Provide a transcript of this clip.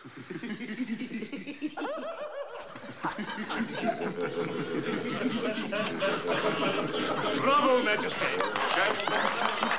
Bravo, Majesty.